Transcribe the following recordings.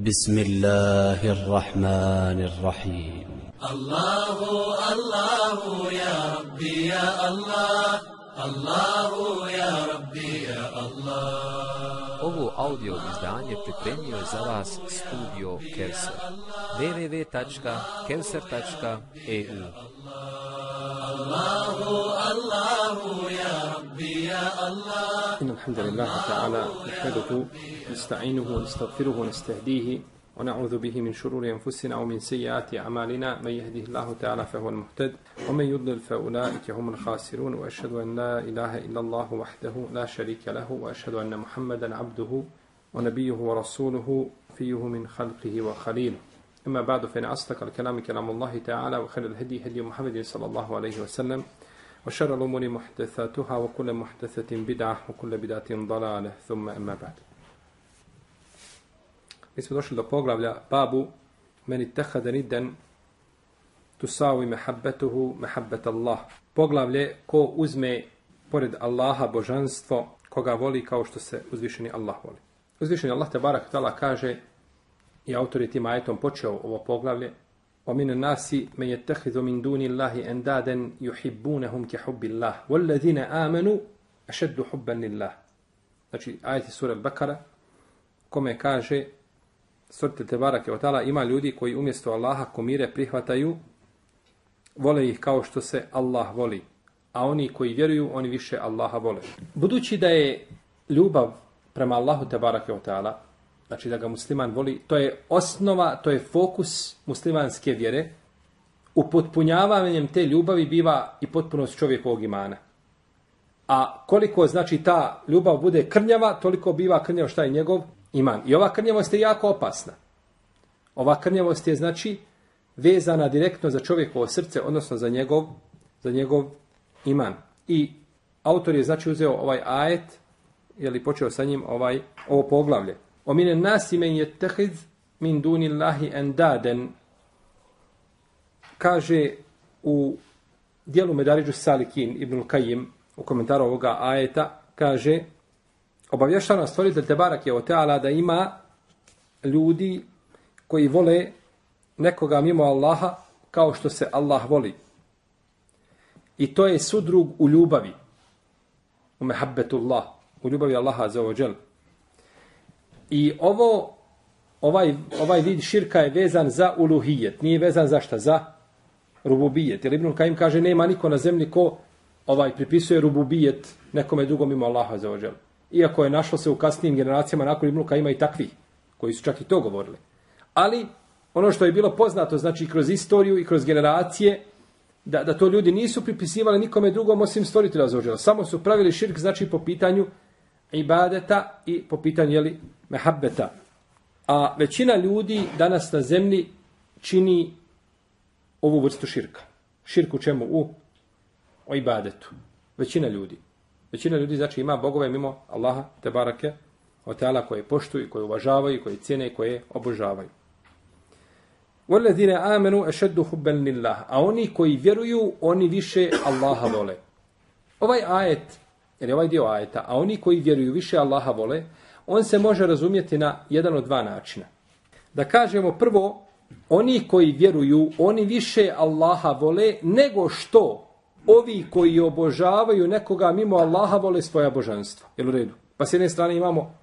بسم الله الرحمن الرحيم الله الله يا ربي يا الله الله يا ربي يا الله Ovo audio izdanje pripremio je za vas studio Kevser. www.kevser.eu الله الله يا الله إن الحمد لله تعالى نحمده نستعينه ونستغفره ونستهديه ونعوذ به من شرور أنفسنا ومن سيئات أعمالنا. من يهده الله تعالى فهو المهتد ومن يضلل فأولئك هم الخاسرون وأشهد أن لا إله إلا الله وحده لا شريك له وأشهد أن محمدا عبده ونبيه ورسوله فيه من خلقه وخليله. أما بعد فإن أصدق الكلام كلام الله تعالى وخير الهدي هدي محمد صلى الله عليه وسلم وشر الأمور محدثاتها وكل محدثة بدعة وكل بدعة ضلالة ثم أما بعد Mi smo došli do poglavlja babu meni tehada nidan tusavi mehabbetuhu mehabbet Allah. Poglavlje ko uzme pored Allaha božanstvo koga voli kao što se uzvišeni Allah voli. Uzvišeni Allah te barak tala kaže i autor je tim ajetom počeo ovo poglavlje ومن الناس من يتخذ من دون الله اندادا يحبونهم كحب الله والذين آمنوا أشد حبا لله znači ajeti sura Al-Bakara kome kaže Svrte Tebarake Otala ima ljudi koji umjesto Allaha komire prihvataju vole ih kao što se Allah voli a oni koji vjeruju oni više Allaha vole budući da je ljubav prema Allahu Tebarake Otala znači da ga musliman voli, to je osnova, to je fokus muslimanske vjere, upotpunjavanjem te ljubavi biva i potpunost čovjekovog imana. A koliko znači ta ljubav bude krnjava, toliko biva krnjav šta je njegov iman. I ova krnjavost je jako opasna. Ova krnjavost je znači vezana direktno za čovjekovo srce, odnosno za njegov, za njegov iman. I autor je znači uzeo ovaj ajet, je li počeo sa njim ovaj ovo poglavlje. ومن الناس من يتخذ من دون الله اندادا kaže u dijelu Medariđu Salikin Ibn Kajim u komentaru ovoga ajeta kaže obavještava nas stvoritelj Tebarak je o teala da ima ljudi koji vole nekoga mimo Allaha kao što se Allah voli. I to je sudrug u ljubavi. U mehabbetullah. U ljubavi Allaha za ođel. I ovo, ovaj, ovaj vid širka je vezan za uluhijet, nije vezan za šta? Za rububijet. Jer Ibn Kajim kaže, nema niko na zemlji ko ovaj pripisuje rububijet nekome drugom ima Allaha za ođel. Iako je našlo se u kasnijim generacijama nakon Ibn Kajima i takvi, koji su čak i to govorili. Ali, ono što je bilo poznato, znači kroz istoriju i kroz generacije, da, da to ljudi nisu pripisivali nikome drugom osim stvoritelja za ođel. Samo su pravili širk, znači po pitanju ibadeta i po pitanju, jeli, mehabbeta. A većina ljudi danas na zemlji čini ovu vrstu širka. Širku čemu? U o ibadetu. Većina ljudi. Većina ljudi znači ima bogove mimo Allaha, te barake, o teala koje poštuju, koje uvažavaju, koje cijene i koje obožavaju. وَالَّذِينَ آمَنُوا أَشَدُّ حُبًّا لِلَّهِ A oni koji vjeruju, oni više Allaha vole. Ovaj ajet, jer je ovaj dio ajeta, a oni koji vjeruju više Allaha vole, on se može razumjeti na jedan od dva načina. Da kažemo prvo, oni koji vjeruju, oni više Allaha vole nego što ovi koji obožavaju nekoga mimo Allaha vole svoja božanstva. Jel u redu? Pa s jedne strane imamo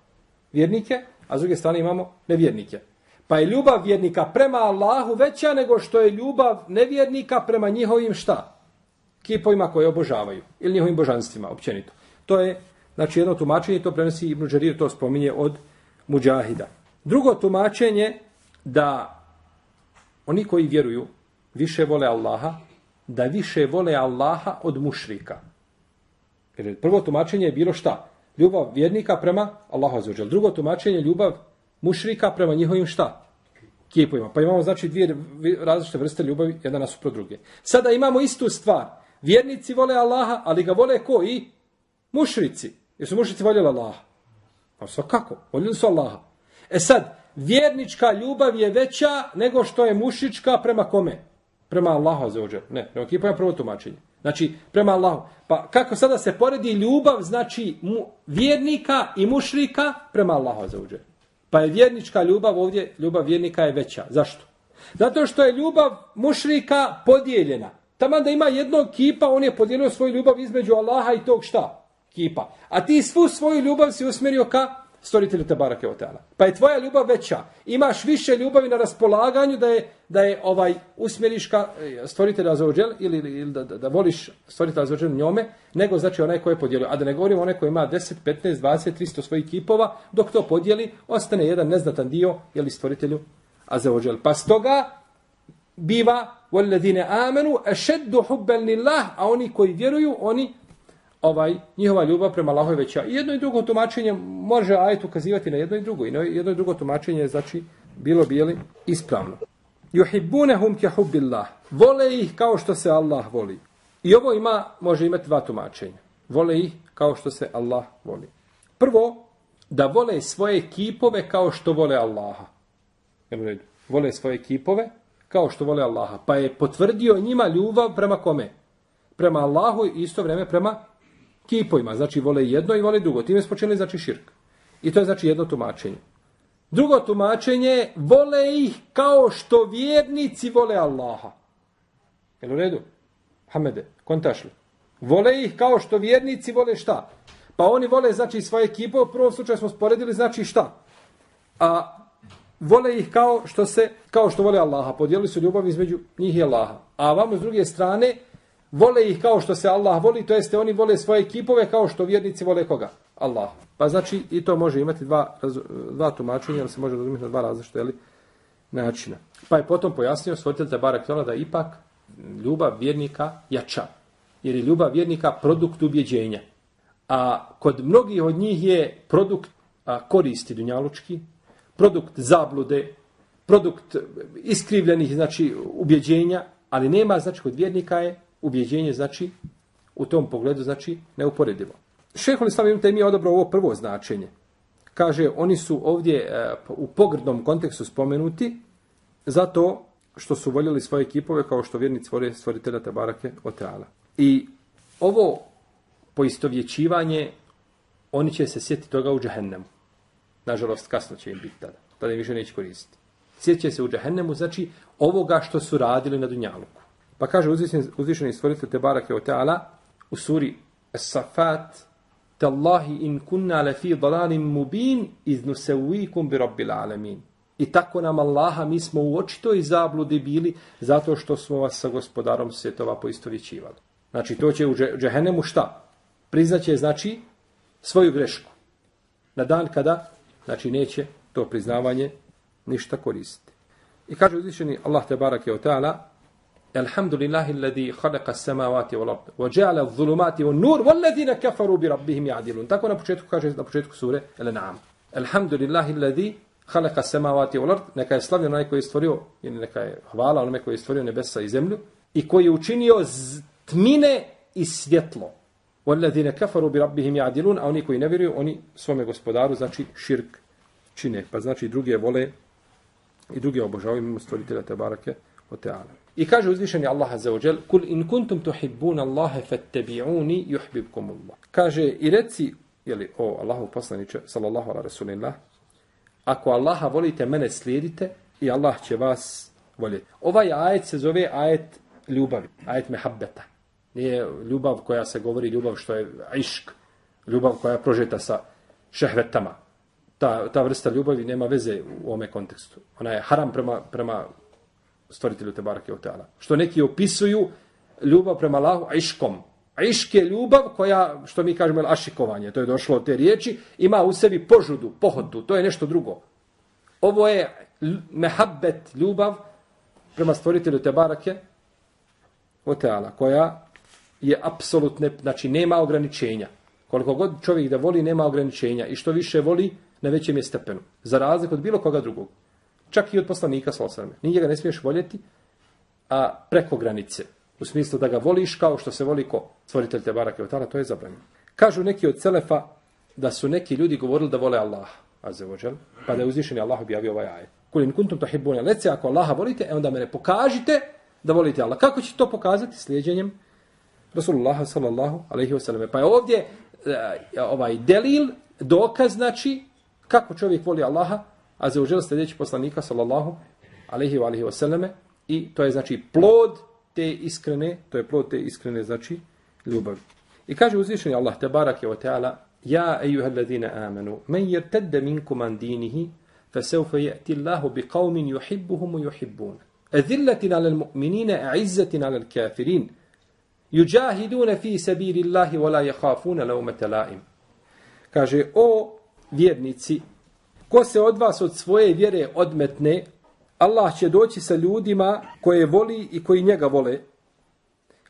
vjernike, a s druge strane imamo nevjernike. Pa je ljubav vjernika prema Allahu veća nego što je ljubav nevjernika prema njihovim šta? Kipovima koje obožavaju. Ili njihovim božanstvima, općenito. To je Znači jedno tumačenje, to prenosi Ibn Đarir, to spominje od Muđahida. Drugo tumačenje, da oni koji vjeruju više vole Allaha, da više vole Allaha od mušrika. Jer prvo tumačenje je bilo šta? Ljubav vjernika prema Allahu azuđel. Drugo tumačenje je ljubav mušrika prema njihovim šta? Kipovima. Pa imamo znači dvije različite vrste ljubavi, jedna nasuprot druge. Sada imamo istu stvar. Vjernici vole Allaha, ali ga vole ko i mušrici. Jesu mušici voljeli Allaha? Pa svakako, voljeli su Allaha. E sad, vjernička ljubav je veća nego što je mušička prema kome? Prema Allahu za ođer. Ne, ne kipa je prvo tumačenje. Znači, prema Allahu. Pa kako sada se poredi ljubav, znači mu, vjernika i mušrika prema Allahu za ođer. Pa je vjernička ljubav ovdje, ljubav vjernika je veća. Zašto? Zato što je ljubav mušrika podijeljena. Tamo da ima jednog kipa, on je podijelio svoju ljubav između Allaha i tog šta? Kipa. A ti svu svoju ljubav si usmjerio ka stvoritelju te barake oteala. Pa je tvoja ljubav veća. Imaš više ljubavi na raspolaganju da je, da je ovaj usmjeriš ka e, stvoritelja za ođel ili, ili da, da, da, voliš stvoritelja za ođel njome, nego znači onaj koji je podijelio. A da ne govorimo onaj koji ima 10, 15, 20, 300 svojih kipova, dok to podijeli, ostane jedan neznatan dio, jeli stvoritelju a za ođel. Pa stoga biva وَالَّذِينَ آمَنُوا أَشَدُّ حُبًّا لِلَّهِ A oni koji vjeruju, oni ovaj njihova ljubav prema Allahu je veća. I jedno i drugo tumačenje može ajet ukazivati na jedno i drugo. I jedno i drugo tumačenje je znači bilo bijeli ispravno. Yuhibbunahum ka hubbillah. Vole ih kao što se Allah voli. I ovo ima može imati dva tumačenja. Vole ih kao što se Allah voli. Prvo, da vole svoje kipove kao što vole Allaha. Vole svoje kipove kao što vole Allaha. Pa je potvrdio njima ljubav prema kome? Prema Allahu i isto vrijeme prema kipovima. Znači vole jedno i vole drugo. Time spočeli znači širk. I to je znači jedno tumačenje. Drugo tumačenje vole ih kao što vjernici vole Allaha. Jel u redu? Hamede, kontaš li? Vole ih kao što vjernici vole šta? Pa oni vole znači svoje kipove. u prvom slučaju smo sporedili znači šta? A vole ih kao što se kao što vole Allaha. Podijelili su ljubav između njih i Allaha. A vamo s druge strane vole ih kao što se Allah voli, to jeste oni vole svoje ekipove kao što vjernici vole koga? Allah. Pa znači i to može imati dva, dva tumačenja, ali se može razumjeti na dva različite ali, načina. Pa je potom pojasnio stvoritelj Tabarak Tala da ipak ljubav vjernika jača. Jer je ljubav vjernika produkt ubjeđenja. A kod mnogih od njih je produkt a, koristi dunjalučki, produkt zablude, produkt iskrivljenih znači ubjeđenja, ali nema, znači kod vjernika je ubjeđenje znači u tom pogledu znači neuporedivo. Šehol Islam Ibn Taymi je odabrao ovo prvo značenje. Kaže, oni su ovdje e, u pogrdnom kontekstu spomenuti zato što su voljeli svoje ekipove kao što vjernici vole stvoritelja Tabarake Oteala. I ovo poistovjećivanje, oni će se sjetiti toga u džahennemu. Nažalost, kasno će im biti tada. Tada im više neće koristiti. Sjetit se u džahennemu, znači ovoga što su radili na Dunjaluku. Pa kaže uzvišeni stvoritelj te barake o teala u suri As-Safat Tallahi in kunna la fi dalalim mubin iz nusevikum bi rabbil alamin. I tako nam Allaha mi smo u očitoj zabludi bili zato što smo vas sa gospodarom svjetova poistovjećivali. Znači to će u džehennemu šta? Priznaće znači svoju grešku. Na dan kada znači neće to priznavanje ništa koristiti. I kaže uzvišeni Allah te barake o ta'ala Elhamdulillahi alladhi khalaqa as-samawati wal ard wa ja'ala adh-dhulumati wan nur wal ladina kafaru bi rabbihim ya'dilun. Tako na početku kaže na početku sure Al-An'am. Elhamdulillahi alladhi khalaqa as-samawati wal ard. Neka je slavljen onaj koji je stvorio, ili neka je hvala onome koji je stvorio nebesa i zemlju i koji je učinio z tmine i svjetlo. Wal kafaru bi rabbihim ya'dilun, oni koji ne vjeruju, oni svome gospodaru znači širk čine. Pa znači druge vole i druge obožavaju mimo stvoritelja te barake o I kaže uzvišeni Allah Azza wa Jal, Kul in kuntum tuhibbuna Allahe fattabi'uni yuhbibkum Allah. Kaže i reci, jeli, o Allahu poslaniče, sallallahu ala rasulillah, ako Allaha volite, mene slijedite i Allah će vas voljeti. Ovaj ajet se zove ajet ljubavi, ajet mehabbeta. Nije ljubav koja se govori, ljubav što je išk, ljubav koja je prožeta sa šehvetama. Ta, ta vrsta ljubavi nema veze u ome kontekstu. Ona je haram prema, prema stvoritelju te barake o teala. Što neki opisuju ljubav prema Allahu iškom. Išk je ljubav koja, što mi kažemo, ašikovanje, to je došlo od te riječi, ima u sebi požudu, pohodu, to je nešto drugo. Ovo je mehabbet, ljubav prema stvoritelju te barake o teala, koja je apsolutne, znači nema ograničenja. Koliko god čovjek da voli, nema ograničenja. I što više voli, na većem je stepenu. Za razliku od bilo koga drugog. Čak i od poslanika sa. Nije ga ne smiješ voljeti, a preko granice. U smislu da ga voliš kao što se voli ko stvoritelj te barake od to je zabranjeno. Kažu neki od Selefa da su neki ljudi govorili da vole Allah, azevođel, pa da je uzvišeni Allah objavio ovaj ajet. Kulin kuntum tuhibbuna lece, ako Allaha volite, e onda mene pokažite da volite Allah. Kako će to pokazati? Slijedjenjem Rasulullah sallallahu alaihi wasallam. Pa je ovdje e, ovaj delil, dokaz, znači, kako čovjek voli Allaha, a za užel sljedeći poslanika, sallallahu alaihi wa alaihi wa sallame, i to je znači plod te iskrene, to je plod te iskrene, znači, ljubavi. I kaže uzvišeni Allah, te barak je o teala, Ja, ejuha alladhina amanu, men jertedde minkum an dinihi, فسوف يأتي الله بقوم يحبهم ويحبون أذلة على المؤمنين أعزة على الكافرين يجاهدون في سبيل الله ولا يخافون لومة لائم kaže o vjernici ko se od vas od svoje vjere odmetne Allah će doći sa ljudima koje voli i koji njega vole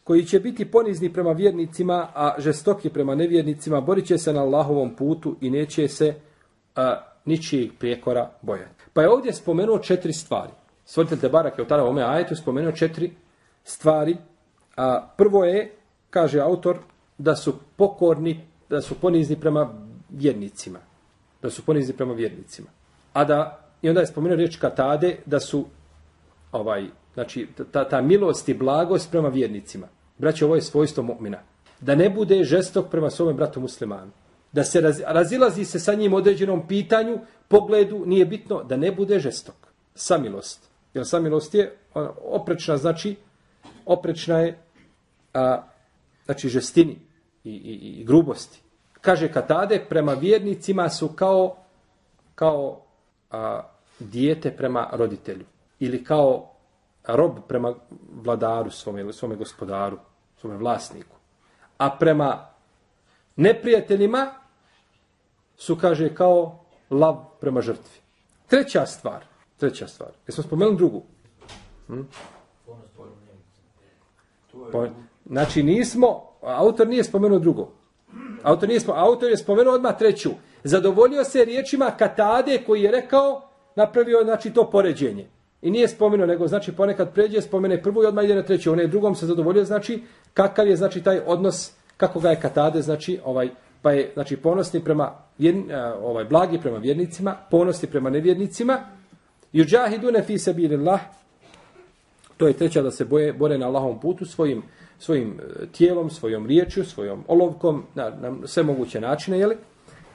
koji će biti ponizni prema vjernicima a žestoki prema nevjernicima borit će se na Allahovom putu i neće se a, ničijeg prijekora bojati. Pa je ovdje spomenuo četiri stvari. Stvoritelj te barak je u tada ome ajetu spomenuo četiri stvari. A prvo je, kaže autor, da su pokorni, da su ponizni prema vjernicima. Da su ponizni prema vjernicima. A da, i onda je spomenuo riječ katade, da su ovaj, znači, ta, ta milost i blagost prema vjernicima. Braće, ovo je svojstvo mu'mina. Da ne bude žestok prema svome bratu muslimanu da se raz, razilazi se sa njim određenom pitanju, pogledu, nije bitno da ne bude žestok. Samilost. Jer samilost je ono, oprečna, znači, oprečna je a, znači žestini i, i, i grubosti. Kaže Katade, prema vjernicima su kao, kao a, dijete prema roditelju. Ili kao rob prema vladaru svome, ili svome gospodaru, svome vlasniku. A prema neprijateljima su, kaže, kao lav prema žrtvi. Treća stvar, treća stvar, jesmo spomenuli drugu? Hm? Po, znači nismo, autor nije spomenuo drugo. Autor, nije spomenuo, autor je spomenuo odmah treću. Zadovoljio se riječima Katade koji je rekao, napravio znači to poređenje. I nije spomenuo, nego znači ponekad pređe, spomene prvu i odmah ide na treću. On je drugom se zadovoljio, znači kakav je znači taj odnos kako ga je Katade, znači, ovaj, pa je znači, ponosni prema vjern, ovaj, blagi prema vjernicima, ponosni prema nevjernicima, Yujahiduna fi sabilillah, to je treća da se boje, bore na Allahovom putu svojim, svojim e, tijelom, svojom riječju, svojom olovkom, na, na sve moguće načine, jeli?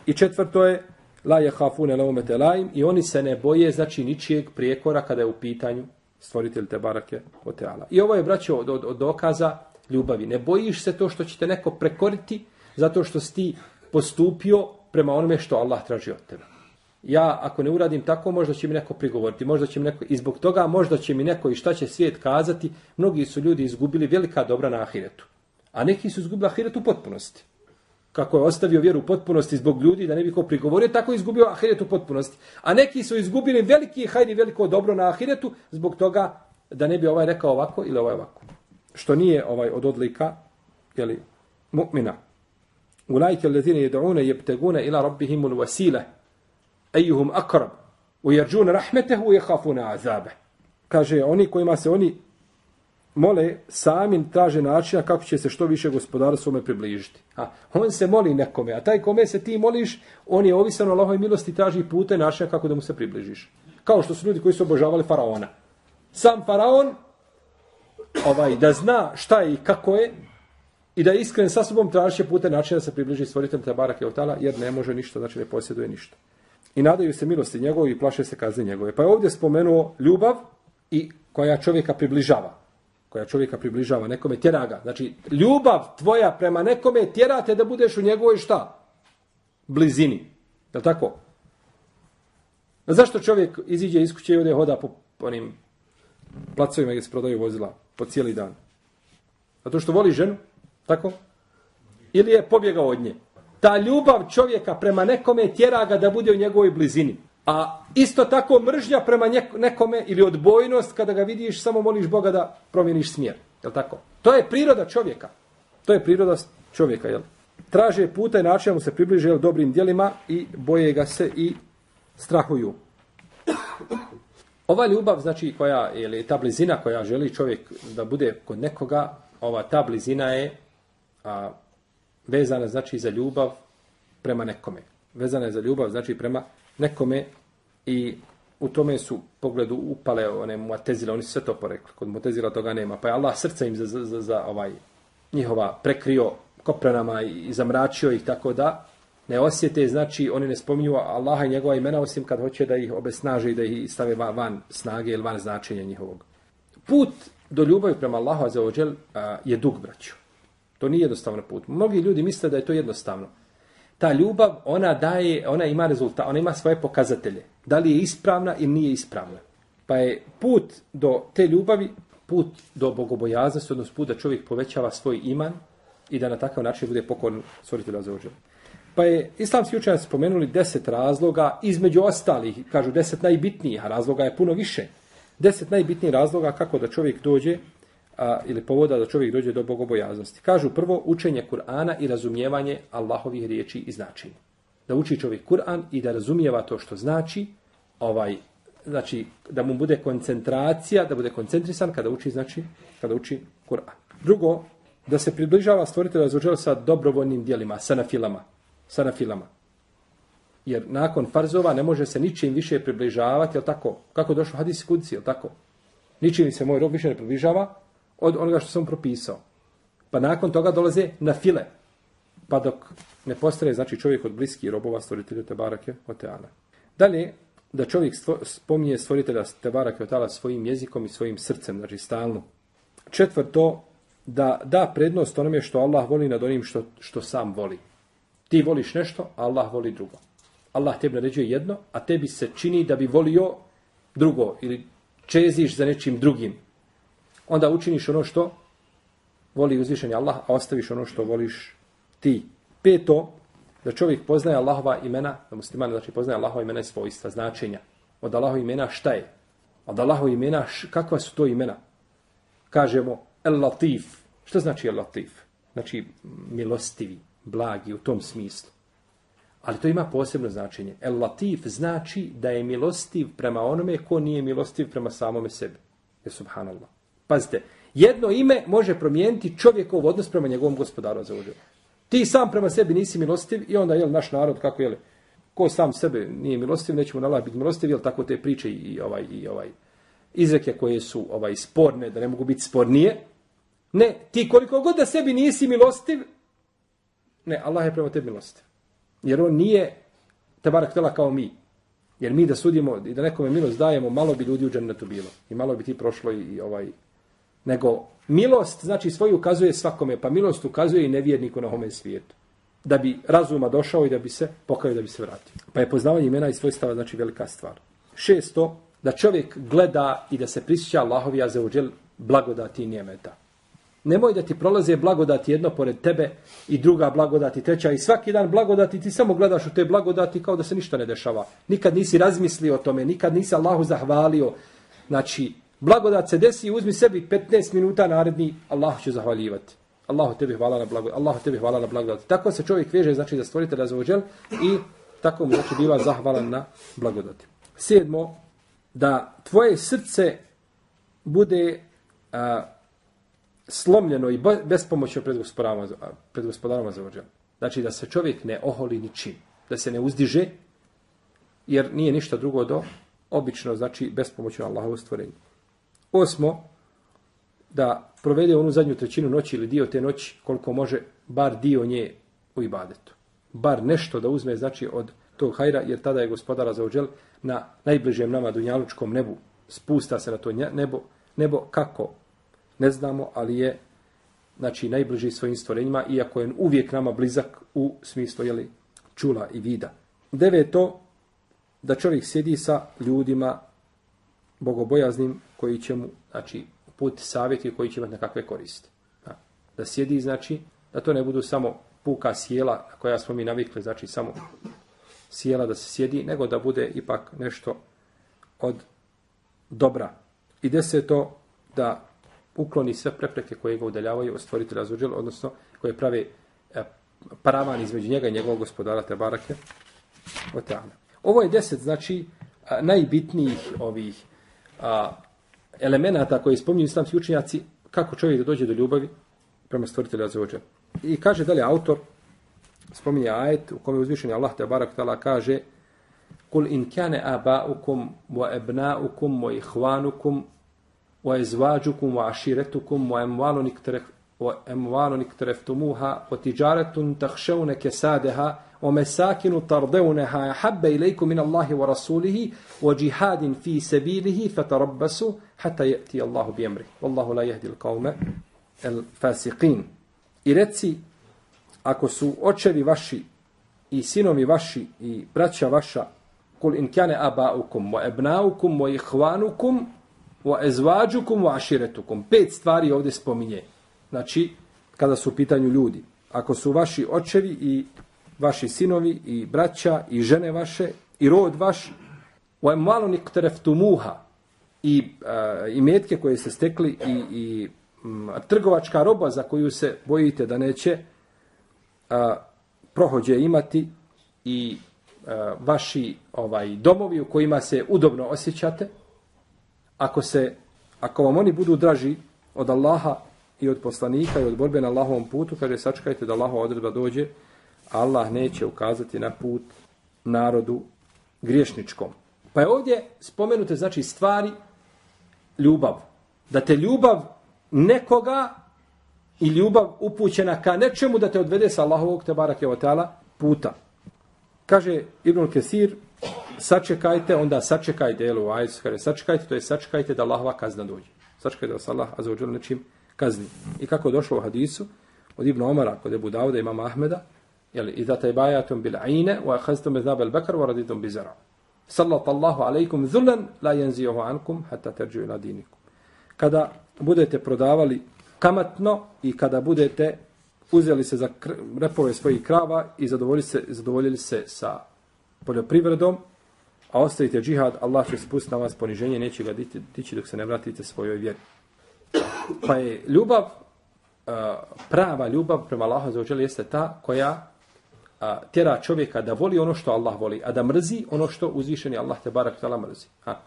I četvrto je, la je hafune leumete laim, i oni se ne boje, znači, ničijeg prijekora kada je u pitanju stvoritelj te barake o teala. I ovo je, braćo, od, od, od dokaza ljubavi. Ne bojiš se to što će te neko prekoriti zato što si ti postupio prema onome što Allah traži od tebe. Ja, ako ne uradim tako, možda će mi neko prigovoriti, možda će mi neko, i zbog toga možda će mi neko i šta će svijet kazati, mnogi su ljudi izgubili velika dobra na ahiretu. A neki su izgubili ahiretu u potpunosti. Kako je ostavio vjeru u potpunosti zbog ljudi, da ne bi ko prigovorio, tako je izgubio ahiretu u potpunosti. A neki su izgubili veliki hajdi veliko dobro na ahiretu zbog toga da ne bi ovaj rekao ovako ili ovaj ovako što nije ovaj od odlika je li mu'mina Ulajke allazina jedu'une yabtaguna ila rabbihim alwasila ejuhum akrab, wa yarjuna rahmatahu wa yakhafuna azabe. kaže oni kojima se oni mole sami traže načina kako će se što više gospodara svome približiti. A on se moli nekome, a taj kome se ti moliš, on je ovisan o Allahove milosti traži pute načina kako da mu se približiš. Kao što su ljudi koji su obožavali faraona. Sam faraon ovaj da zna šta je i kako je i da iskren sa sobom traži pute načina da se približi stvoritelj Tabarak i otala jer ne može ništa, znači ne posjeduje ništa. I nadaju se milosti njegove i plaše se kazne njegove. Pa je ovdje spomenuo ljubav i koja čovjeka približava. Koja čovjeka približava nekome, tjera ga. Znači, ljubav tvoja prema nekome tjera te da budeš u njegovoj šta? Blizini. Je li tako? A zašto čovjek iziđe iz kuće i ode hoda po onim placovima gdje se prodaju vozila? po cijeli dan. Zato što voli ženu, tako? Ili je pobjegao od nje. Ta ljubav čovjeka prema nekome tjera ga da bude u njegovoj blizini. A isto tako mržnja prema nekome ili odbojnost kada ga vidiš samo moliš Boga da promijeniš smjer. Je tako? To je priroda čovjeka. To je priroda čovjeka, jel? Traže puta i način mu se približe jel, dobrim dijelima i boje ga se i strahuju. Ova ljubav, znači, koja, ili ta blizina koja želi čovjek da bude kod nekoga, ova ta blizina je a, vezana, znači, za ljubav prema nekome. Vezana je za ljubav, znači, prema nekome i u tome su pogledu upale one muatezile, oni su sve to porekli. Kod muatezila toga nema. Pa je Allah srca im za, za, za, za ovaj njihova prekrio koprenama i zamračio ih tako da Ne osjete, znači oni ne spominju Allaha i njegova imena osim kad hoće da ih obesnaže i da ih stave van, van snage ili van značenja njihovog. Put do ljubavi prema Allahu za je dug, braću. To nije jednostavno put. Mnogi ljudi misle da je to jednostavno. Ta ljubav, ona daje, ona ima rezultat, ona ima svoje pokazatelje. Da li je ispravna ili nije ispravna. Pa je put do te ljubavi, put do bogobojaznosti, odnosno put da čovjek povećava svoj iman i da na takav način bude pokorn stvoritelja za ođel. Pa je islamski učenjaci spomenuli deset razloga, između ostalih, kažu deset najbitnijih, a razloga je puno više. Deset najbitnijih razloga kako da čovjek dođe, a, ili povoda da čovjek dođe do bogobojaznosti. Kažu prvo učenje Kur'ana i razumijevanje Allahovih riječi i značenja. Da uči čovjek Kur'an i da razumijeva to što znači, ovaj, znači da mu bude koncentracija, da bude koncentrisan kada uči, znači, kada uči Kur'an. Drugo, da se približava stvoritelja za sa dobrovoljnim dijelima, sa nafilama sa nafilama. Jer nakon farzova ne može se ničim više približavati, je tako? Kako došlo hadis kudci, je tako? Ničim se moj rob više ne približava od onoga što sam propisao. Pa nakon toga dolaze na file. Pa dok ne postane, znači čovjek od bliskih robova stvoritelja Tebarake Oteana. Dalje, da čovjek stvo, spominje stvoritelja Tebarake Oteana svojim jezikom i svojim srcem, znači stalno. Četvrto, da da prednost onome što Allah voli nad onim što, što sam voli. Ti voliš nešto, a Allah voli drugo. Allah tebi naređuje jedno, a tebi se čini da bi volio drugo ili čeziš za nečim drugim. Onda učiniš ono što voli uzvišenje Allah, a ostaviš ono što voliš ti. Peto, da čovjek poznaje Allahova imena, da musliman znači poznaje Allahova imena i svojstva, značenja. Od Allahova imena šta je? Od Allahova imena, kakva su to imena? Kažemo, El Latif. Što znači El Latif? Znači, milostivi blagi u tom smislu. Ali to ima posebno značenje. El latif znači da je milostiv prema onome ko nije milostiv prema samome sebi. Je subhanallah. Pazite, jedno ime može promijeniti čovjekov odnos prema njegovom gospodaru za uđe. Ti sam prema sebi nisi milostiv i onda je naš narod kako je ko sam sebe nije milostiv, nećemo na Allah biti milostiv, jel tako te priče i ovaj i ovaj izreke koje su ovaj sporne, da ne mogu biti spornije. Ne, ti koliko god da sebi nisi milostiv, Ne, Allah je prema tebi milostiv. Jer on nije te barak tela kao mi. Jer mi da sudimo i da nekome milost dajemo, malo bi ljudi u džennetu bilo. I malo bi ti prošlo i, i ovaj... Nego milost, znači svoju ukazuje svakome, pa milost ukazuje i nevjerniku na ovome svijetu. Da bi razuma došao i da bi se pokajao da bi se vratio. Pa je poznavanje imena i svojstava znači velika stvar. Šesto, da čovjek gleda i da se prisjeća Allahovi azeođel blagodati i njemeta. Nemoj da ti prolaze blagodati jedno pored tebe i druga blagodati treća i svaki dan blagodati ti samo gledaš u te blagodati kao da se ništa ne dešava. Nikad nisi razmislio o tome, nikad nisi Allahu zahvalio. Znači, blagodat se desi uzmi sebi 15 minuta naredni, Allah će zahvaljivati. Allahu tebi hvala na blagodat. Allahu tebi hvala na blagodat. Tako se čovjek veže, znači da stvoritelja za ođel i tako mu znači biva zahvalan na blagodati. Sedmo, da tvoje srce bude a, slomljeno i bespomoćno pred gospodarom, pred gospodarom za ođel. Znači da se čovjek ne oholi ničim, da se ne uzdiže, jer nije ništa drugo do obično, znači bespomoćno Allahovo stvorenje. Osmo, da provede onu zadnju trećinu noći ili dio te noći koliko može, bar dio nje u ibadetu. Bar nešto da uzme, znači, od tog hajra, jer tada je gospodara za ođel na najbližem nama dunjalučkom nebu. Spusta se na to nebo, nebo kako? ne znamo, ali je znači najbliži svojim stvorenjima, iako je uvijek nama blizak u smislu jeli, čula i vida. Deveto, da čovjek sjedi sa ljudima bogobojaznim koji će mu, znači, put savjeti koji će imati nekakve koriste. Da, da sjedi, znači, da to ne budu samo puka sjela koja smo mi navikli, znači samo sjela da se sjedi, nego da bude ipak nešto od dobra. I se to da ukloni sve prepreke koje ga udaljavaju od stvoritelja Azuđel, odnosno koje prave e, paravan između njega i njegovog gospodara Tebarake. Ovo je deset, znači, najbitnijih ovih a, elemenata koje spominju islamski učenjaci, kako čovjek da dođe do ljubavi prema stvoritelja za I kaže dalje autor, spominje ajet u kome uzvišen je Allah te barakutala, kaže Kul in kane aba'ukum wa ebna'ukum wa ihvanukum wa izvađukum wa aširetukum wa emvalu وأموال اقترفتموها وتجارة تخشون كسادها ومساكن ترضونها أحب إليكم من الله ورسوله وجهاد في سبيله فتربصوا حتى يأتي الله بأمره والله لا يهدي القوم الفاسقين I reci, ako su očevi vaši i sinovi vaši i braća vaša, kul in kane abaukum, wa ebnaukum, wa ihvanukum, wa ezvađukum, wa. Pet stvari spominje. Znači, kada su u pitanju ljudi. Ako su vaši očevi i vaši sinovi i braća i žene vaše i rod vaš, wa malo niktereftumuha i, uh, i metke koje ste stekli i, i m, trgovačka roba za koju se bojite da neće uh, prohođe imati i uh, vaši ovaj domovi u kojima se udobno osjećate, ako se ako vam oni budu draži od Allaha i od poslanika i od borbe na Allahovom putu, kaže sačekajte da Allahova odredba dođe, Allah neće ukazati na put narodu griješničkom. Pa je ovdje spomenute znači stvari ljubav. Da te ljubav nekoga i ljubav upućena ka nečemu da te odvede sa Allahovog te barake otala puta. Kaže Ibn Kesir, sačekajte, onda sačekajte, jel u ajzu, kaže sačekajte, to je sačekajte da Allahova kazna dođe. Sačekajte da vas Allah azzawajal nečim kazni. I kako je došlo u hadisu, od Ibn Omara, kod Ebu Dauda, imama Ahmeda, jel, i da taj bajatum bil ajine, wa ahaztum iz nabel bekar, wa raditum bizara. Sallat Allahu alaikum zullan, la jenzijohu ankum, hatta terđu ila dinikum. Kada budete prodavali kamatno i kada budete uzeli se za repove svojih krava i zadovoljili se, zadovoljili se sa poljoprivredom, a ostavite džihad, Allah će spustiti na vas poniženje, neće ga dići, dići dok se ne vratite svojoj vjeri. Pa je ljubav, e, prava ljubav prema Allahu za ođeli jeste ta koja tjera čovjeka da voli ono što Allah voli, a da mrzi ono što uzvišeni Allah te barak tala mrzi. Ha.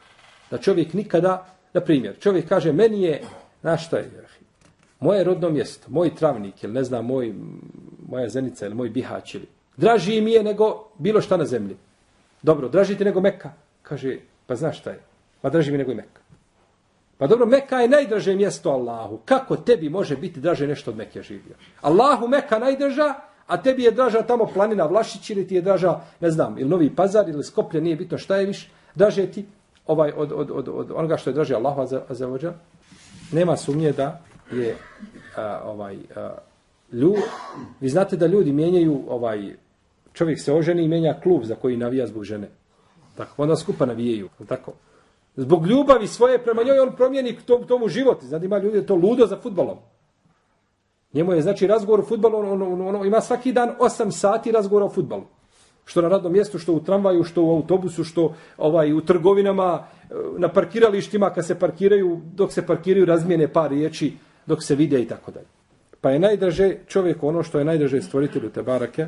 Da čovjek nikada, na primjer, čovjek kaže, meni je, znaš šta je, moje rodno mjesto, moj travnik, ili ne znam, moj, moja zenica, ili moj bihać, ili, draži mi je nego bilo šta na zemlji. Dobro, draži ti nego Mekka. Kaže, pa znaš šta je? Pa draži mi nego i Mekka. Pa dobro, Mekka je najdraže mjesto Allahu. Kako tebi može biti draže nešto od Mekke živio? Allahu Mekka najdraža, a tebi je draža tamo planina Vlašić ili ti je draža, ne znam, ili Novi Pazar ili Skoplje, nije bitno šta je viš, draže ti ovaj, od, od, od, od onoga što je draže Allahu za, za. Nema sumnje da je a, ovaj a, ljud, vi znate da ljudi mijenjaju ovaj čovjek se oženi i mijenja klub za koji navija zbog žene. Tako, onda skupa navijaju. Tako. Zbog ljubavi svoje prema njoj on promijeni tom, tomu život. Znači ima ljudi to ludo za futbolom. Njemu je, znači, razgovor o futbolu, on, on, on, on, ima svaki dan 8 sati razgovora o futbolu. Što na radnom mjestu, što u tramvaju, što u autobusu, što ovaj u trgovinama, eh, na parkiralištima, kad se parkiraju, dok se parkiraju, razmijene par riječi, dok se vide i tako dalje. Pa je najdraže čovjek ono što je najdraže stvoritelju te barake,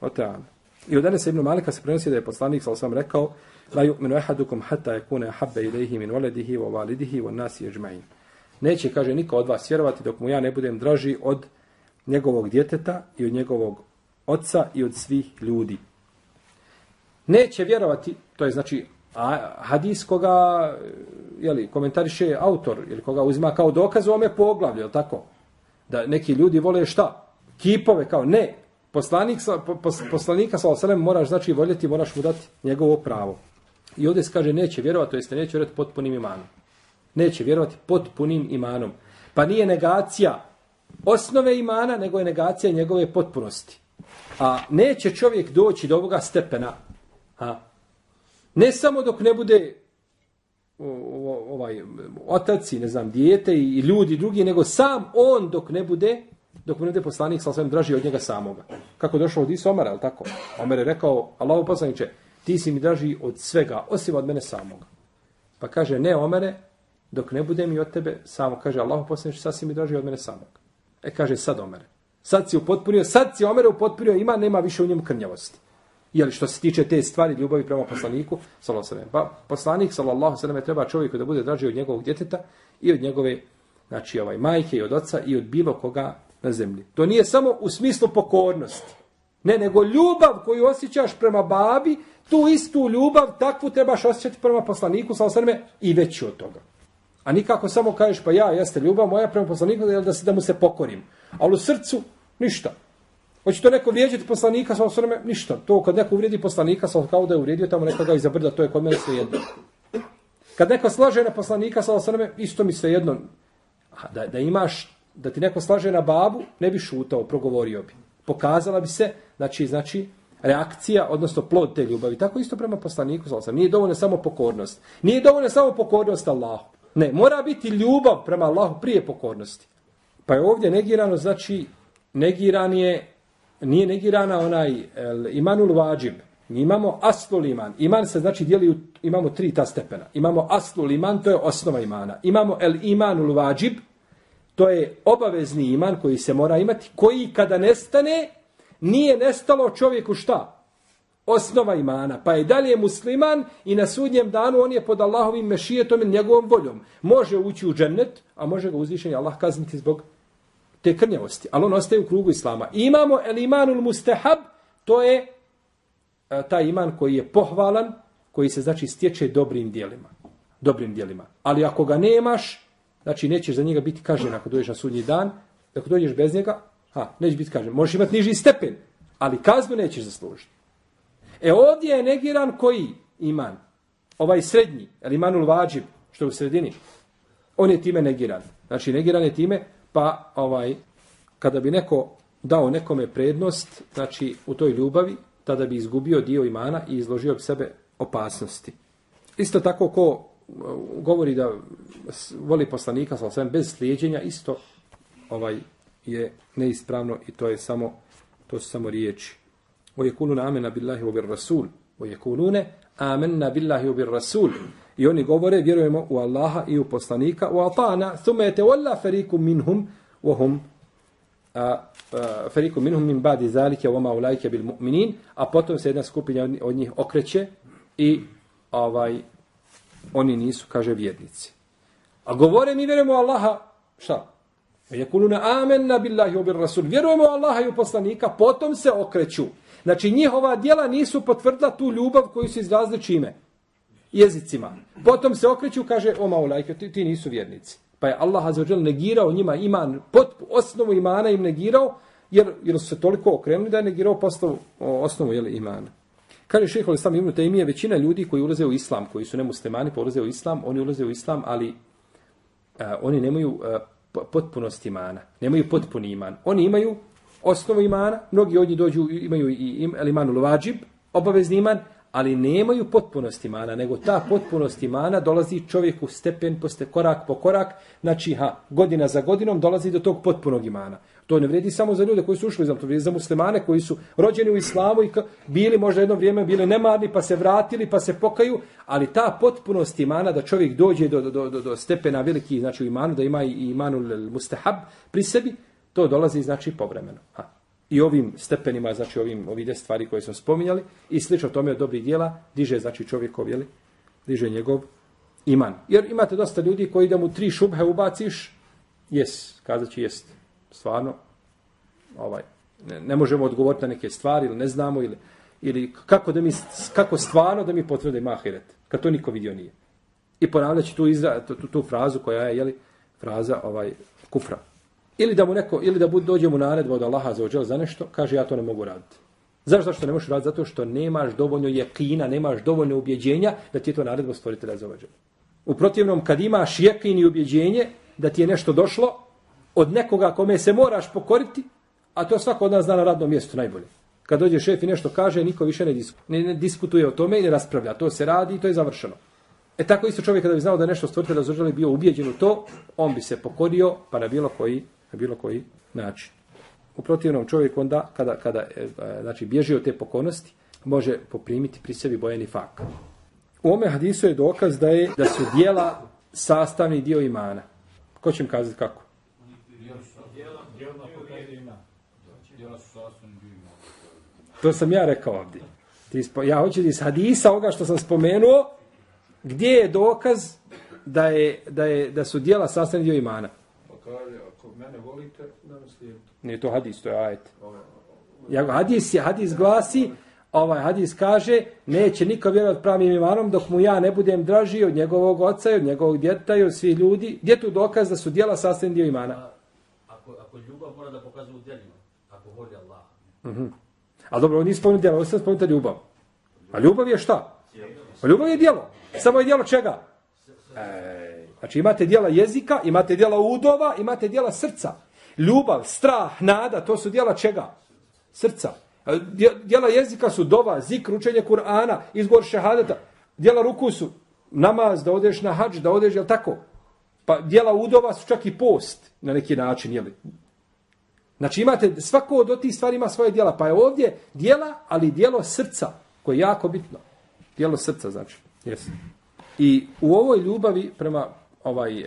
Oteana. I od danas Ibn Malika se prenosi da je poslanik sa osam rekao La yu'minu ahadukum hatta yakuna habba ilayhi min waladihi wa walidihi wa nasi ajma'in. Neće, kaže, niko od vas vjerovati dok mu ja ne budem draži od njegovog djeteta i od njegovog oca i od svih ljudi. Neće vjerovati, to je znači a hadis koga jeli, komentariše autor ili koga uzima kao dokaz u ome poglavlju, tako? Da neki ljudi vole šta? Kipove kao ne, poslanik, pos, poslanika sa osalem moraš znači voljeti, moraš mu dati njegovo pravo. I ovdje se kaže neće vjerovati, to jeste neće vjerovati potpunim imanom. Neće vjerovati potpunim imanom. Pa nije negacija osnove imana, nego je negacija njegove potpunosti. A neće čovjek doći do ovoga stepena. A, ne samo dok ne bude ovaj otac i ne znam dijete i ljudi drugi nego sam on dok ne bude dok mu ne bude poslanik sa svem draži od njega samoga. Kako došlo od Isa Omara, ali tako? Omer je rekao, Allahu poslaniće, ti si mi draži od svega, osim od mene samoga. Pa kaže, ne Omere, dok ne bude mi od tebe samo, kaže Allahu poslaniće, sad si mi draži od mene samog. E kaže, sad Omere. Sad si upotpunio, sad si Omere upotpunio, ima, nema više u njemu krnjavosti. Jeli što se tiče te stvari ljubavi prema poslaniku, sallallahu alejhi Pa poslanik sallallahu alejhi treba čovjeku da bude draži od njegovog djeteta i od njegove znači ovaj majke i od oca i od bilo koga na zemlji. To nije samo u smislu pokornosti. Ne, nego ljubav koju osjećaš prema babi, tu istu ljubav takvu trebaš osjećati prema poslaniku, sa osrme, i veći od toga. A nikako samo kažeš pa ja jeste ljubav moja prema poslaniku da, da, se, da mu se pokorim. Ali u srcu ništa. Hoće to neko vrijeđati poslanika sa osrme, Ništa. To kad neko uvrijedi poslanika sa kao da je uvrijedio tamo nekoga iza brda, to je kod mene sve jedno. Kad neko slaže na poslanika sa osrme, isto mi se jedno. A da, da imaš, da ti neko slaže na babu, ne bi šutao, progovorio bi. Pokazala bi se, znači, znači, reakcija, odnosno plod te ljubavi. Tako isto prema poslaniku sa. Nije dovoljno samo pokornost. Nije dovoljno samo pokornost Allahu. Ne, mora biti ljubav prema Allahu prije pokornosti. Pa je ovdje negirano, znači, negiran je, nije negirana onaj el, imanul vađib. Mi imamo aslul iman. Iman se znači dijeli, u, imamo tri ta stepena. Imamo aslul iman, to je osnova imana. Imamo el imanul vađib, to je obavezni iman koji se mora imati, koji kada nestane, nije nestalo čovjeku šta? osnova imana, pa je dalje musliman i na sudnjem danu on je pod Allahovim mešijetom i njegovom voljom. Može ući u džennet, a može ga uzvišenje Allah kazniti zbog te krnjavosti. Ali on ostaje u krugu islama. Imamo el imanul mustahab, to je a, taj iman koji je pohvalan, koji se znači stječe dobrim dijelima. Dobrim dijelima. Ali ako ga nemaš, znači nećeš za njega biti kažen ako dođeš na sudnji dan, ako dođeš bez njega, ha, nećeš biti kažen. Možeš imati niži stepen, ali kaznu nećeš zaslužiti. E ovdje je negiran koji iman? Ovaj srednji, ali imanul vađib, što je u sredini. On je time negiran. Znači negiran je time, pa ovaj, kada bi neko dao nekome prednost, znači u toj ljubavi, tada bi izgubio dio imana i izložio bi sebe opasnosti. Isto tako ko eh, govori da voli poslanika sa osvijem bez slijedjenja, isto ovaj je neispravno i to je samo to su samo riječi. O je kulun amena billahi wa bir rasul. O je kulune billahi wa bir rasul. I oni govore, vjerujemo u Allaha i u poslanika, u atana, thumma yatawalla fariqun minhum, wa a, a, minhum min badi zalika wa ma ulaika bil mu'minin, a potom se jedna skupina od njih okreće i ovaj oni nisu, kaže, vjernici. A govore, mi vjerujemo Allaha, šta? E, jekuluna amenna billahi wa bir rasul. Vjerujemo Allaha i u poslanika, potom se okreću. Znači njihova djela nisu potvrdila tu ljubav koju su izrazili čime? Jezicima. Potom se okreću, kaže, o maulajke, ti, ti nisu vjernici. Pa je Allah azzawajal negirao njima iman, pot, osnovu imana im negirao, jer, jer su se toliko okrenuli da je negirao postavu, osnovu jeli, imana. Kaže šeho Islam Ibn Taymije, većina ljudi koji ulaze u islam, koji su nemuslimani, pa ulaze u islam, oni ulaze u islam, ali a, oni nemaju e, a, potpunost imana, nemaju potpuni iman. Oni imaju osnovu imana, mnogi od njih dođu, imaju i im, imanu lovađib, obavezni iman, ali nemaju potpunost imana, nego ta potpunost imana dolazi čovjeku stepen po ste, korak po korak, znači ha, godina za godinom dolazi do tog potpunog imana. To ne vredi samo za ljude koji su ušli, to vredi za muslimane koji su rođeni u islamu i bili možda jedno vrijeme bili nemarni pa se vratili pa se pokaju, ali ta potpunost imana da čovjek dođe do, do, do, do stepena veliki, znači u imanu, da ima i imanu mustahab pri sebi, To dolazi znači povremeno. Ha. I ovim stepenima, znači ovim ovih deset stvari koje smo spominjali i slično tome od dobrih djela diže znači čovjekov jeli, diže njegov iman. Jer imate dosta ljudi koji da mu tri šubhe ubaciš, jes, kazaći jest. Stvarno ovaj ne, ne možemo odgovoriti na neke stvari ili ne znamo ili ili kako da mi kako stvarno da mi potvrde mahiret kad to niko vidio nije. I ponavljaći tu, izra, tu, tu, tu frazu koja je, jeli, fraza ovaj kufra. Ili da mu neko, ili da bud, dođe mu naredba od Allaha za ođel za nešto, kaže ja to ne mogu raditi. Zašto što ne možeš raditi? Zato što nemaš dovoljno jekina, nemaš dovoljno ubjeđenja da ti je to naredba stvoritelja za ođel. U protivnom, kad imaš jekin i ubjeđenje da ti je nešto došlo od nekoga kome se moraš pokoriti, a to svako od nas zna na radnom mjestu najbolje. Kad dođe šef i nešto kaže, niko više ne, disku, ne, ne diskutuje o tome i ne raspravlja. To se radi i to je završeno. E tako isto čovjek kada bi znao da nešto stvoritelja za ođel bio ubjeđen u to, on bi se pokorio pa na bilo koji na bilo koji način. U protivnom čovjek onda, kada, kada e, e znači, bježi od te pokornosti, može poprimiti pri sebi bojeni fak. U ome hadisu je dokaz da je da su dijela sastavni dio imana. Ko će im kazati kako? To sam ja rekao ovdje. Ja hoću iz hadisa ovoga što sam spomenuo, gdje je dokaz da, je, da, je, da su dijela sastavni dio imana? Pa kaže, mene volite, da me slijedite. Nije to hadis, to je ajet. Ja, hadis, hadis glasi, ovaj hadis kaže, neće niko vjerovati pravim imanom dok mu ja ne budem draži od njegovog oca i od njegovog djeta i od svih ljudi. Gdje tu dokaz da su dijela sastavni dio imana? Ako, ako ljubav mora da pokazuje u djelima, ako voli Allah. A dobro, on nije spomenuti djela, ovo sam spomenuti ljubav. A ljubav je šta? A ljubav je djelo. Samo je djelo čega? E, znači imate djela jezika, imate djela udova, imate djela srca. Ljubav, strah, nada, to su djela čega? Srca. E, dijela Djela jezika su dova, zikr, učenje Kur'ana, izgovor šehadeta. Djela ruku su namaz, da odeš na hađ, da odeš, jel tako? Pa djela udova su čak i post, na neki način, jeli? Znači imate, svako od tih stvari ima svoje dijela, pa je ovdje dijela, ali dijelo srca, koje je jako bitno. Dijelo srca, znači. Yes. I u ovoj ljubavi prema ovaj uh,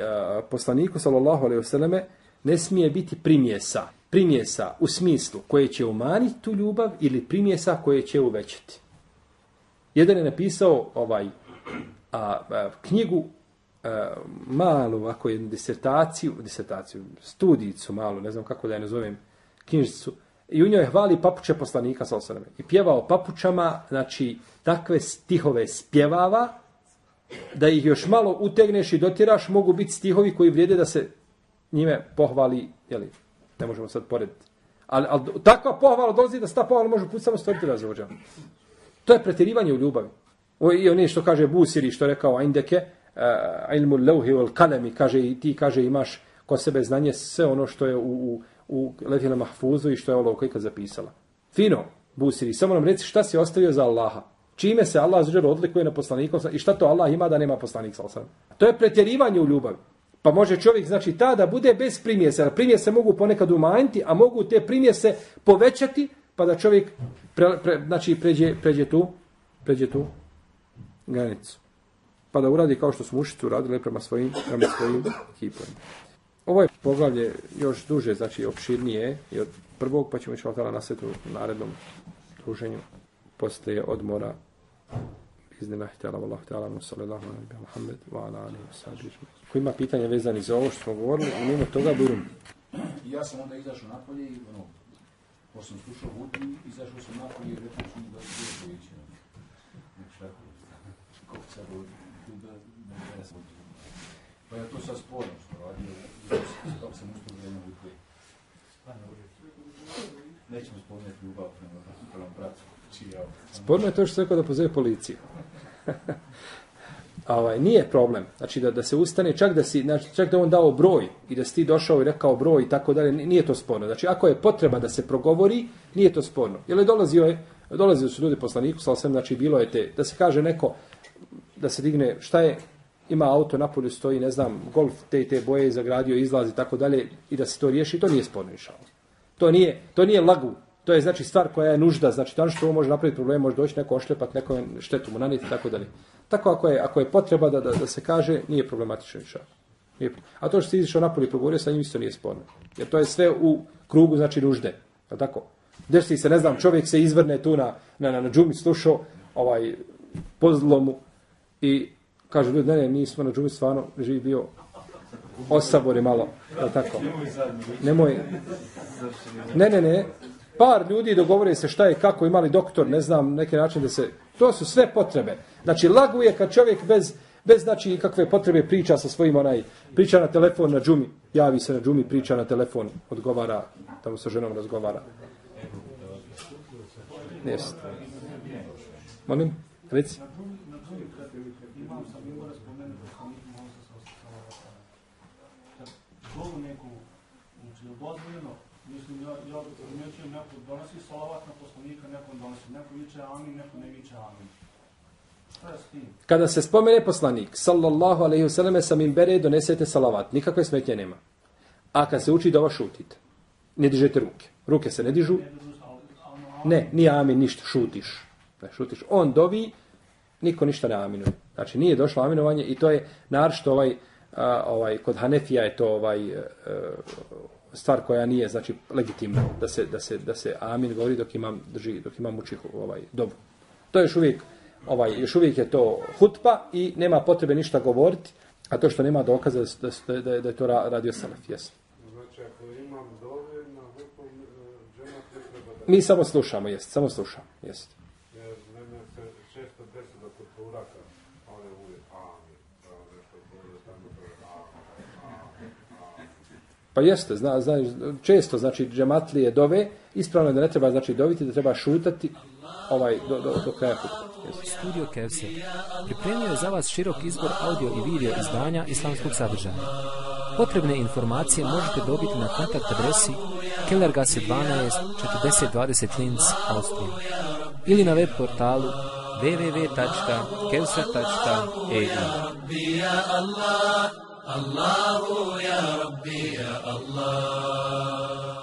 poslaniku, sallallahu alejhi ve selleme ne smije biti primjesa. Primjesa u smislu koje će umaniti tu ljubav ili primjesa koje će uvećati. Jedan je napisao ovaj a, a, knjigu a, malu, ako jednu disertaciju, disertaciju, studijicu malu, ne znam kako da je nazovem, knjižicu, i u njoj hvali papuče poslanika sa selleme I pjevao papučama, znači, takve stihove spjevava, da ih još malo utegneš i dotiraš, mogu biti stihovi koji vrijede da se njime pohvali, jeli, ne možemo sad porediti. Ali, ali takva pohvala dolazi da se ta pohvala može put samo stvoriti razvođa. To je pretjerivanje u ljubavi. O, I oni što kaže Busiri, što rekao Aindeke, uh, eh, ilmu leuhi wal kalemi, kaže i ti kaže imaš kod sebe znanje sve ono što je u, u, u Lefila Mahfuzu i što je Allah ikad zapisala. Fino, Busiri, samo nam reci šta si ostavio za Allaha. Čime se Allah zađer odlikuje na poslanikom i šta to Allah ima da nema poslanik sa. To je pretjerivanje u ljubavi. Pa može čovjek, znači, ta da bude bez primjese. Primjese mogu ponekad umanjiti, a mogu te primjese povećati, pa da čovjek pre, pre, znači, pređe, pređe tu, pređe tu granicu. Pa da uradi kao što su mušicu uradile prema svojim, prema svojim hipovima. Ovo je poglavlje još duže, znači opširnije i od prvog, pa ćemo ići na svetu narednom druženju postaje odmora iznena htjela vallahu htjela mu sallallahu alaihi wa Muhammed wa ala alihi wa sahbihi. Ko ima pitanja vezani za ovo što smo govorili, i mimo toga burum. Ja sam onda izašao napolje i ono, pošto sam slušao hudbu, izašao sam napolje i rekao sam da je bilo koji. Znači tako, kako sad da ne da sam Pa ja to sad sporno što radio, kako sam uspio vrijeme hudbe. Pa, Nećemo spominjati ljubav prema prema bratu. Znači, ono- sporno je to što se rekao da pozove policiju. A ovaj, nije problem. Znači da, da se ustane, čak da, si, znači, čak da on dao broj i da si ti došao i rekao broj i tako dalje, nije to sporno. Znači ako je potreba da se progovori, nije to sporno. Jer je dolazio je, dolazio su ljudi poslaniku, sal sam, znači bilo je te, da se kaže neko, da se digne, šta je, ima auto na polju stoji, ne znam, golf te i te boje zagradio, izlazi i tako dalje i da se to riješi, to nije sporno išao. To nije, to nije lagu. To je znači stvar koja je nužda, znači to što ovo može napraviti problem, može doći neko ošlepat, neko štetu mu naniti i tako dalje. Tako ako je, ako je potreba da, da, da se kaže, nije problematično. Nije, a to što si izišao napolje i progovorio, sa njim isto nije sporno. Jer to je sve u krugu, znači nužde. Je tako? Desi se, ne znam, čovjek se izvrne tu na, na, na, na džumi, slušao ovaj, pozlomu i kaže, ljudi, ne, ne, mi smo na džumi stvarno živi bio osabor je malo, je tako? Nemoj. Ne, ne, ne. Par ljudi dogovore se šta je, kako, imali doktor, ne znam, neki način da se... To su sve potrebe. Znači, laguje kad čovjek bez, bez znači, kakve potrebe priča sa svojim onaj... Priča na telefon na džumi. Javi se na džumi, priča na telefon, odgovara, tamo sa ženom razgovara. Jeste. Molim, reci. imam sam spomenuti sa neku, znači je dozvoljeno, mislim, ja, ja primjećujem neko donosi salavat na poslanika, neko donosi, neko viče amin, neko ne viče amin. Kada se spomene poslanik, sallallahu alaihi vseleme, sa mimbere donesete salavat. Nikakve smetnje nema. A kad se uči dova šutite. Ne dižete ruke. Ruke se ne dižu. Ne nije amin, ništa, šutiš. Ne, šutiš. On dovi, niko ništa ne aminuje. Znači, nije došlo aminovanje i to je naročito ovaj, a, ovaj, kod Hanefija je to ovaj, e, stvar koja nije, znači, legitimna da se, da se, da se amin govori dok imam, drži, dok imam uči ovaj, dobu. To je još uvijek, ovaj, još uvijek je to hutba i nema potrebe ništa govoriti, a to što nema dokaza da, da, da, da, je to ra- radio Salaf, jesu. Znači, ako imam dove na džemat ne treba da... Mi samo slušamo, jest, samo slušamo, jest. Pa jeste, zna, zna, često, znači, džematlije dove, ispravno je da ne treba, znači, doviti, da treba šutati ovaj, do, do, do kraja puta. Studio Kevse pripremio je za vas širok izbor audio i video izdanja islamskog sadržaja. Potrebne informacije možete dobiti na kontakt adresi Kellergasse 12 4020 Linz, Austrija ili na web portalu www.kevse.eu. الله يا ربي يا الله.